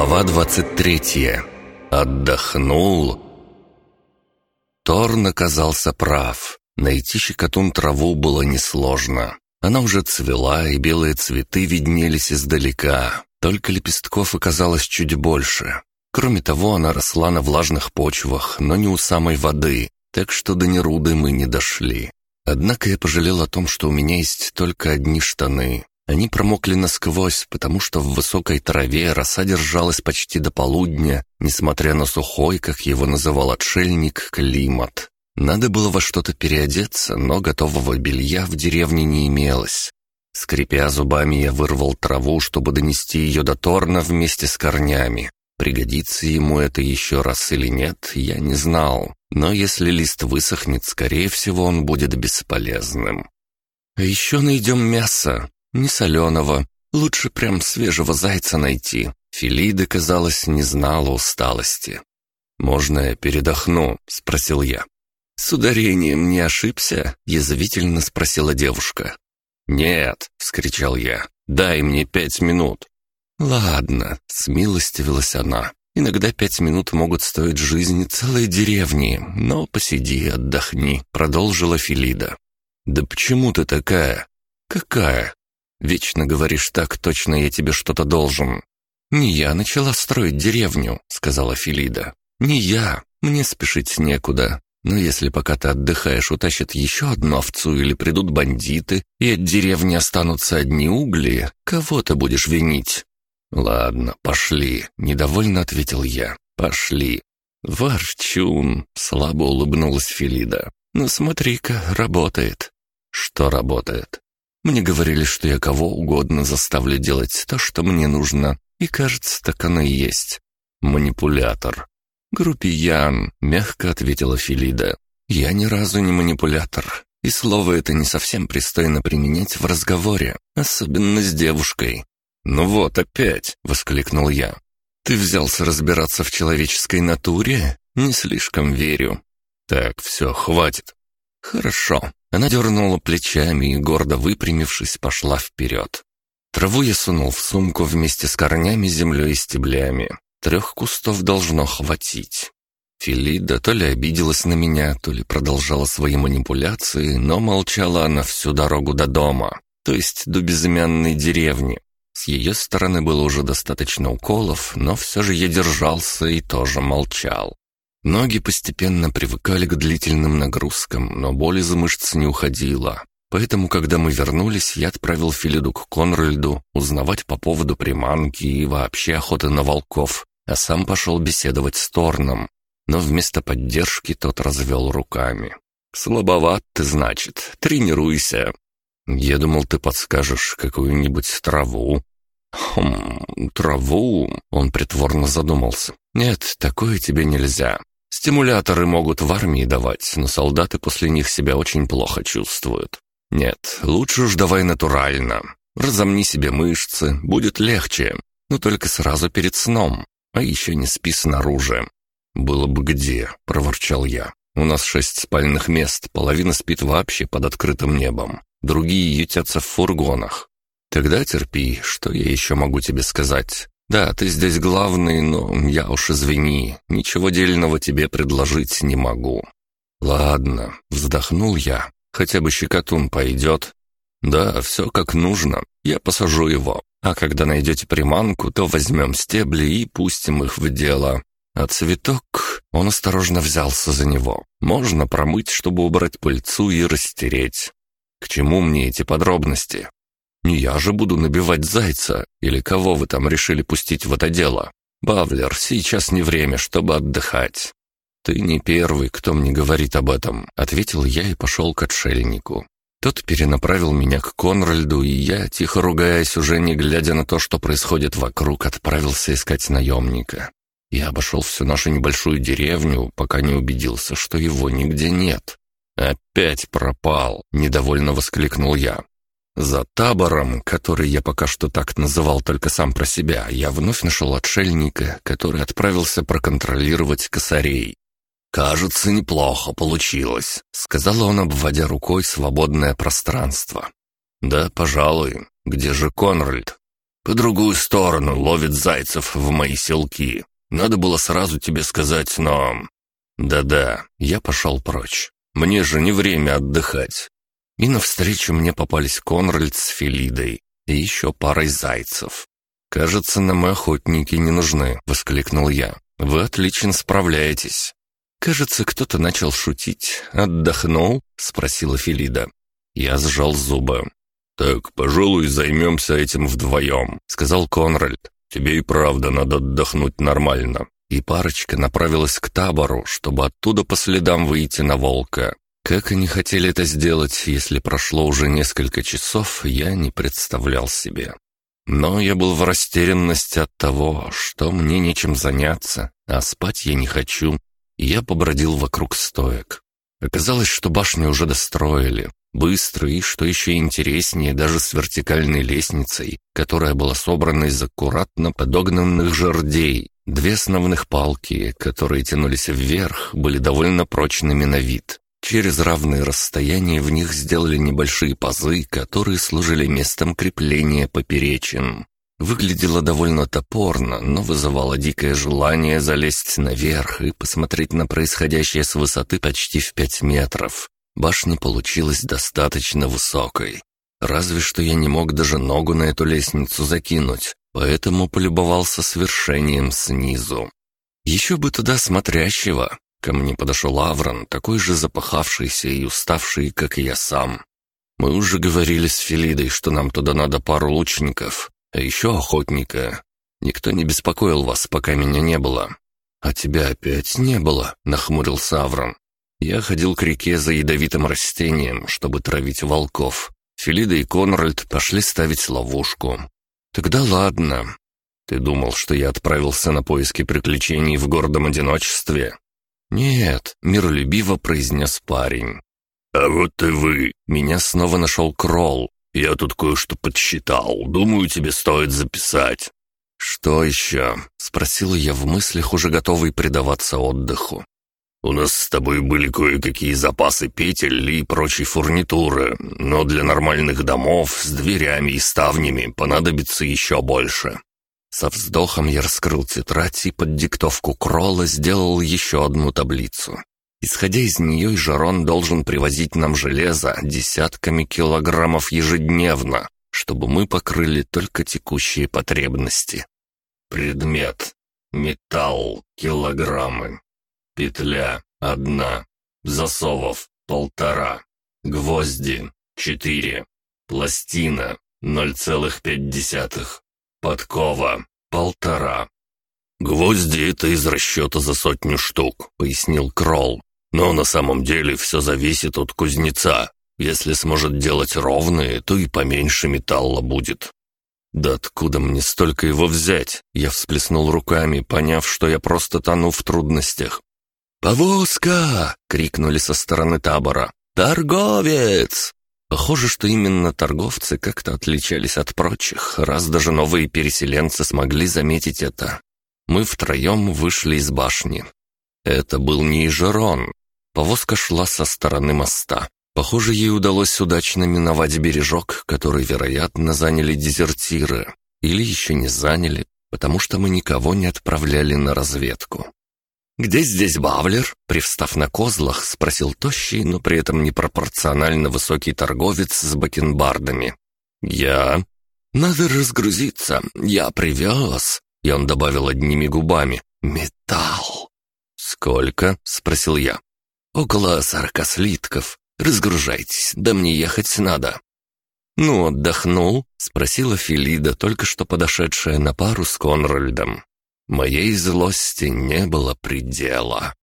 Глава 23. Отдохнул. Торн оказался прав. Найти щекотун траву было несложно. Она уже цвела, и белые цветы виднелись издалека. Только лепестков оказалось чуть больше. Кроме того, она росла на влажных почвах, но не у самой воды, так что до Неруды мы не дошли. Однако я пожалел о том, что у меня есть только одни штаны. Они промокли насквозь, потому что в высокой траве роса держалась почти до полудня, несмотря на сухой, как его называл отшельник, климат. Надо было во что-то переодеться, но готового белья в деревне не имелось. Скрипя зубами, я вырвал траву, чтобы донести ее до Торна вместе с корнями. Пригодится ему это еще раз или нет, я не знал. Но если лист высохнет, скорее всего, он будет бесполезным. «А еще найдем мясо», не соленого, лучше прям свежего зайца найти. Филида, казалось, не знала усталости. «Можно я передохну?» — спросил я. «С ударением не ошибся?» — язвительно спросила девушка. «Нет!» — вскричал я. «Дай мне пять минут!» «Ладно», — смилостивилась она. «Иногда пять минут могут стоить жизни целой деревни, но посиди, отдохни», — продолжила Филида. «Да почему ты такая?» «Какая?» Вечно говоришь так, точно я тебе что-то должен». «Не я начала строить деревню», — сказала Филида. «Не я. Мне спешить некуда. Но если пока ты отдыхаешь, утащат еще одну овцу или придут бандиты, и от деревни останутся одни угли, кого ты будешь винить?» «Ладно, пошли», — недовольно ответил я. «Пошли». «Ворчун», — слабо улыбнулась Филида. «Ну смотри-ка, работает». «Что работает?» Мне говорили, что я кого угодно заставлю делать то, что мне нужно, и кажется, так оно и есть. Манипулятор. Группиян, мягко ответила Филида. Я ни разу не манипулятор, и слово это не совсем пристойно применять в разговоре, особенно с девушкой. «Ну вот опять!» — воскликнул я. «Ты взялся разбираться в человеческой натуре? Не слишком верю». «Так, все, хватит». «Хорошо. Она дернула плечами и, гордо выпрямившись, пошла вперед. Траву я сунул в сумку вместе с корнями, землей и стеблями. Трех кустов должно хватить. Филида то ли обиделась на меня, то ли продолжала свои манипуляции, но молчала она всю дорогу до дома, то есть до безымянной деревни. С ее стороны было уже достаточно уколов, но все же я держался и тоже молчал. Ноги постепенно привыкали к длительным нагрузкам, но боль из мышц не уходила. Поэтому, когда мы вернулись, я отправил Филиду к Конральду узнавать по поводу приманки и вообще охоты на волков, а сам пошел беседовать с Торном. Но вместо поддержки тот развел руками. «Слабоват ты, значит. Тренируйся». «Я думал, ты подскажешь какую-нибудь траву». «Хм, траву?» — он притворно задумался. «Нет, такое тебе нельзя. Стимуляторы могут в армии давать, но солдаты после них себя очень плохо чувствуют. Нет, лучше уж давай натурально. Разомни себе мышцы, будет легче. Но только сразу перед сном. А еще не спи снаружи. «Было бы где», — проворчал я. «У нас шесть спальных мест, половина спит вообще под открытым небом. Другие ютятся в фургонах. Тогда терпи, что я еще могу тебе сказать? «Да, ты здесь главный, но я уж извини, ничего дельного тебе предложить не могу». «Ладно», — вздохнул я, — «хотя бы щекотун пойдет». «Да, все как нужно, я посажу его, а когда найдете приманку, то возьмем стебли и пустим их в дело». А цветок, он осторожно взялся за него. Можно промыть, чтобы убрать пыльцу и растереть. К чему мне эти подробности? Не я же буду набивать зайца, или кого вы там решили пустить в это дело. Бавлер, сейчас не время, чтобы отдыхать». «Ты не первый, кто мне говорит об этом», — ответил я и пошел к отшельнику. Тот перенаправил меня к Конральду, и я, тихо ругаясь, уже не глядя на то, что происходит вокруг, отправился искать наемника. Я обошел всю нашу небольшую деревню, пока не убедился, что его нигде нет. «Опять пропал!» — недовольно воскликнул я. За табором, который я пока что так называл только сам про себя, я вновь нашел отшельника, который отправился проконтролировать косарей. «Кажется, неплохо получилось», — сказал он, обводя рукой свободное пространство. «Да, пожалуй. Где же Конральд?» По другую сторону ловит зайцев в мои селки. Надо было сразу тебе сказать, но... Да-да, я пошел прочь. Мне же не время отдыхать. И навстречу мне попались Конральд с Филидой и еще парой зайцев. «Кажется, нам и охотники не нужны», — воскликнул я. «Вы отлично справляетесь». Кажется, кто-то начал шутить. «Отдохнул?» — спросила Филида. Я сжал зубы. «Так, пожалуй, займемся этим вдвоем», — сказал Конральд. «Тебе и правда надо отдохнуть нормально». И парочка направилась к табору, чтобы оттуда по следам выйти на волка. Как они хотели это сделать, если прошло уже несколько часов, я не представлял себе. Но я был в растерянности от того, что мне нечем заняться, а спать я не хочу, я побродил вокруг стоек. Оказалось, что башню уже достроили, быстро и, что еще интереснее, даже с вертикальной лестницей, которая была собрана из аккуратно подогнанных жердей. Две основных палки, которые тянулись вверх, были довольно прочными на вид. Через равные расстояния в них сделали небольшие пазы, которые служили местом крепления поперечин. Выглядело довольно топорно, но вызывало дикое желание залезть наверх и посмотреть на происходящее с высоты почти в пять метров. Башня получилась достаточно высокой. Разве что я не мог даже ногу на эту лестницу закинуть, поэтому полюбовался свершением снизу. Еще бы туда смотрящего, Ко мне подошел Аврон, такой же запахавшийся и уставший, как и я сам. Мы уже говорили с Филидой, что нам туда надо пару лучников, а еще охотника. Никто не беспокоил вас, пока меня не было. А тебя опять не было, нахмурился Аврон. Я ходил к реке за ядовитым растением, чтобы травить волков. Филида и Конральд пошли ставить ловушку. Тогда ладно. Ты думал, что я отправился на поиски приключений в гордом одиночестве? «Нет», — миролюбиво произнес парень. «А вот и вы!» Меня снова нашел Кролл. «Я тут кое-что подсчитал. Думаю, тебе стоит записать». «Что еще?» — спросил я в мыслях, уже готовый предаваться отдыху. «У нас с тобой были кое-какие запасы петель и прочей фурнитуры, но для нормальных домов с дверями и ставнями понадобится еще больше. Со вздохом я раскрыл тетрадь и под диктовку Кролла сделал еще одну таблицу. Исходя из нее, Жарон должен привозить нам железо десятками килограммов ежедневно, чтобы мы покрыли только текущие потребности. Предмет. Металл. Килограммы. Петля. Одна. Засовов. Полтора. Гвозди. Четыре. Пластина. Ноль целых пять десятых. «Подкова. Полтора». «Гвозди — это из расчета за сотню штук», — пояснил Кролл. «Но на самом деле все зависит от кузнеца. Если сможет делать ровные, то и поменьше металла будет». «Да откуда мне столько его взять?» Я всплеснул руками, поняв, что я просто тону в трудностях. «Повозка!» — крикнули со стороны табора. «Торговец!» Похоже, что именно торговцы как-то отличались от прочих, раз даже новые переселенцы смогли заметить это. Мы втроем вышли из башни. Это был не Ижерон. Повозка шла со стороны моста. Похоже, ей удалось удачно миновать бережок, который, вероятно, заняли дезертиры. Или еще не заняли, потому что мы никого не отправляли на разведку. «Где здесь Бавлер?» — привстав на козлах, спросил тощий, но при этом непропорционально высокий торговец с бакенбардами. «Я...» «Надо разгрузиться. Я привез...» И он добавил одними губами. «Металл». «Сколько?» — спросил я. «Около сорока слитков. Разгружайтесь, да мне ехать надо». «Ну, отдохнул?» — спросила Филида, только что подошедшая на пару с Конральдом. Моей злости не было предела.